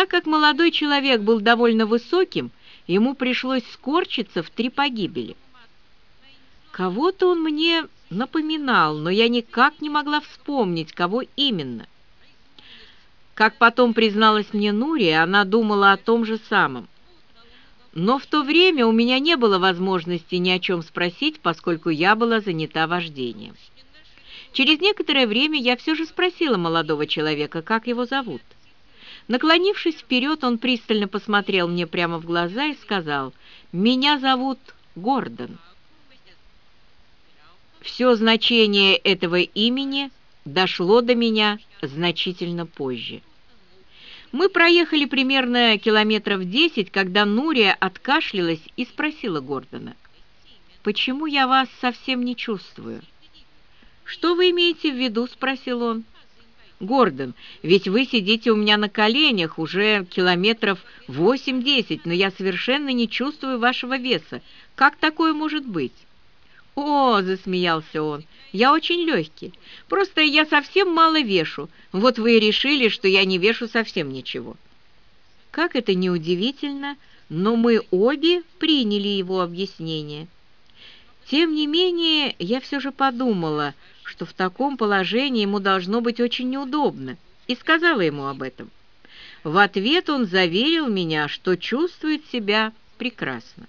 Так как молодой человек был довольно высоким, ему пришлось скорчиться в три погибели. Кого-то он мне напоминал, но я никак не могла вспомнить, кого именно. Как потом призналась мне Нурия, она думала о том же самом. Но в то время у меня не было возможности ни о чем спросить, поскольку я была занята вождением. Через некоторое время я все же спросила молодого человека, как его зовут. Наклонившись вперед, он пристально посмотрел мне прямо в глаза и сказал, «Меня зовут Гордон». Все значение этого имени дошло до меня значительно позже. Мы проехали примерно километров десять, когда Нурия откашлялась и спросила Гордона, «Почему я вас совсем не чувствую?» «Что вы имеете в виду?» — спросил он. «Гордон, ведь вы сидите у меня на коленях уже километров восемь-десять, но я совершенно не чувствую вашего веса. Как такое может быть?» «О!» — засмеялся он. «Я очень легкий. Просто я совсем мало вешу. Вот вы и решили, что я не вешу совсем ничего». Как это неудивительно, но мы обе приняли его объяснение. Тем не менее, я все же подумала, что в таком положении ему должно быть очень неудобно, и сказала ему об этом. В ответ он заверил меня, что чувствует себя прекрасно.